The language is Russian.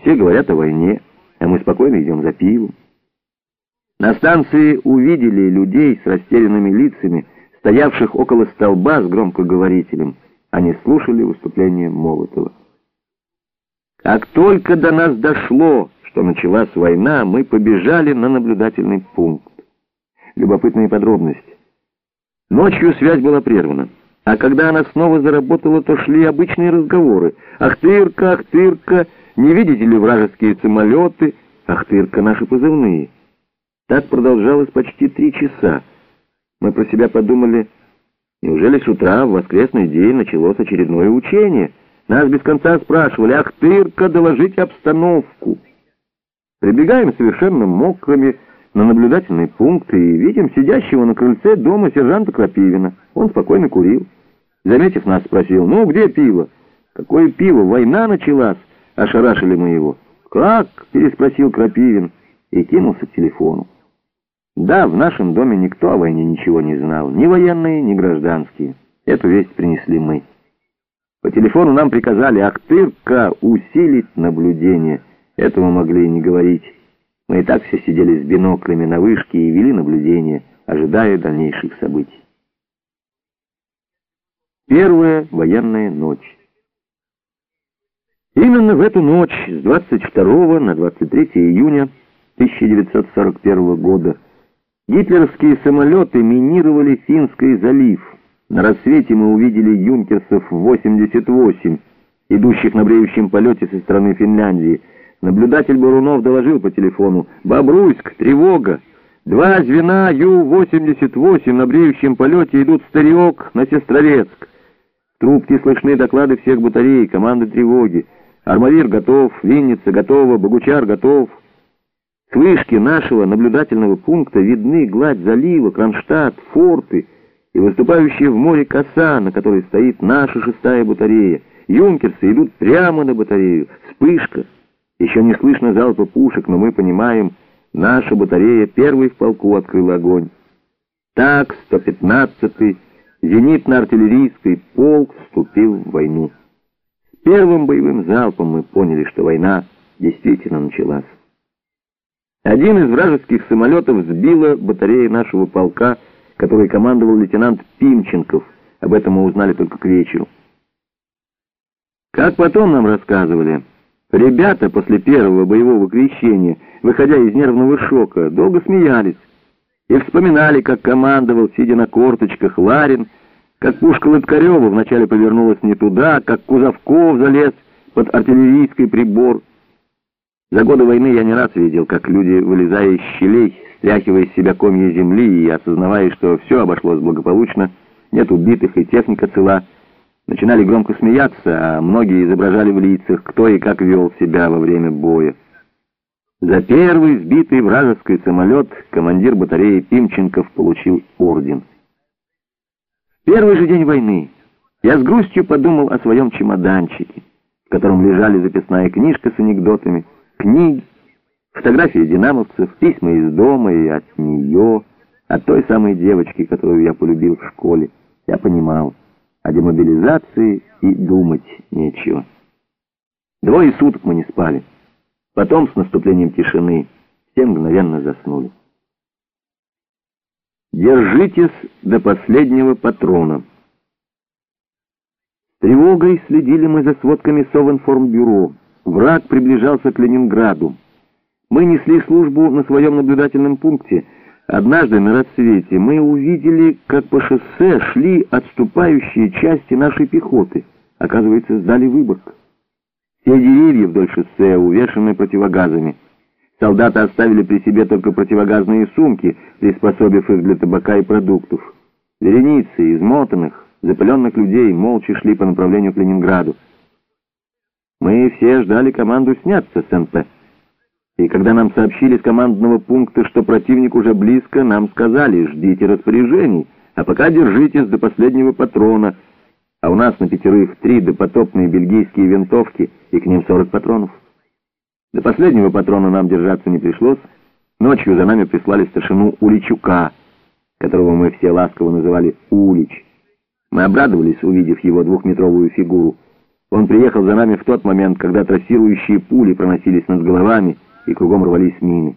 Все говорят о войне, а мы спокойно идем за пивом. На станции увидели людей с растерянными лицами, стоявших около столба с громкоговорителем. Они слушали выступление Молотова. Как только до нас дошло, что началась война, мы побежали на наблюдательный пункт. Любопытные подробности. Ночью связь была прервана. А когда она снова заработала, то шли обычные разговоры. «Ахтырка, Ахтырка, не видите ли вражеские самолеты?» «Ахтырка» — наши позывные. Так продолжалось почти три часа. Мы про себя подумали, неужели с утра в воскресный день началось очередное учение? Нас без конца спрашивали, «Ахтырка, доложите обстановку». Прибегаем совершенно мокрыми на наблюдательный пункт и видим сидящего на крыльце дома сержанта Крапивина. Он спокойно курил. Заметив нас, спросил, «Ну, где пиво?» «Какое пиво? Война началась!» Ошарашили мы его. «Как?» — переспросил Крапивин и кинулся к телефону. Да, в нашем доме никто о войне ничего не знал, ни военные, ни гражданские. Эту весть принесли мы. По телефону нам приказали Ахтырка усилить наблюдение. Этого могли и не говорить. Мы и так все сидели с биноклями на вышке и вели наблюдение, ожидая дальнейших событий. Первая военная ночь. Именно в эту ночь, с 22 на 23 июня 1941 года, гитлеровские самолеты минировали Финский залив. На рассвете мы увидели юнкерсов-88, идущих на бреющем полете со стороны Финляндии. Наблюдатель Бурунов доложил по телефону «Бобруйск, тревога! Два звена Ю-88 на бреющем полете идут в Стариок на Сестрорецк. Трубки слышны доклады всех батарей, команды тревоги. Армавир готов, Винница готова, Богучар готов. С вышки нашего наблюдательного пункта видны гладь залива, Кронштадт, форты и выступающая в море коса, на которой стоит наша шестая батарея. Юнкерсы идут прямо на батарею. Вспышка. Еще не слышно залпа пушек, но мы понимаем, наша батарея первой в полку открыла огонь. Так, 115-й зенитно-артиллерийский полк вступил в войну. Первым боевым залпом мы поняли, что война действительно началась. Один из вражеских самолетов сбила батарея нашего полка, который командовал лейтенант Пимченков. Об этом мы узнали только к вечеру. Как потом нам рассказывали, ребята после первого боевого крещения, выходя из нервного шока, долго смеялись и вспоминали, как командовал, сидя на корточках, Ларин, как пушка Лыткарева вначале повернулась не туда, как Кузовков залез под артиллерийский прибор. За годы войны я не раз видел, как люди, вылезая из щелей, стряхивая из себя комья земли и осознавая, что все обошлось благополучно, нет убитых и техника цела, начинали громко смеяться, а многие изображали в лицах, кто и как вел себя во время боя. За первый сбитый вражеский самолет командир батареи Пимченков получил орден. Первый же день войны я с грустью подумал о своем чемоданчике, в котором лежали записная книжка с анекдотами, книги, фотографии динамовцев, письма из дома и от нее, от той самой девочки, которую я полюбил в школе. Я понимал, о демобилизации и думать нечего. Двое суток мы не спали. Потом, с наступлением тишины, все мгновенно заснули. Держитесь до последнего патрона. С тревогой следили мы за сводками Совинформбюро. Враг приближался к Ленинграду. Мы несли службу на своем наблюдательном пункте. Однажды на рассвете мы увидели, как по шоссе шли отступающие части нашей пехоты. Оказывается, сдали Выборг. Все деревья вдоль шоссе увешаны противогазами. Солдаты оставили при себе только противогазные сумки, приспособив их для табака и продуктов. Вереницы измотанных, запыленных людей молча шли по направлению к Ленинграду. Мы все ждали команду сняться с НП. И когда нам сообщили с командного пункта, что противник уже близко, нам сказали, ждите распоряжений, а пока держитесь до последнего патрона — а у нас на пятерых три допотопные бельгийские винтовки и к ним 40 патронов. До последнего патрона нам держаться не пришлось. Ночью за нами прислали старшину Уличука, которого мы все ласково называли Улич. Мы обрадовались, увидев его двухметровую фигуру. Он приехал за нами в тот момент, когда трассирующие пули проносились над головами и кругом рвались мины.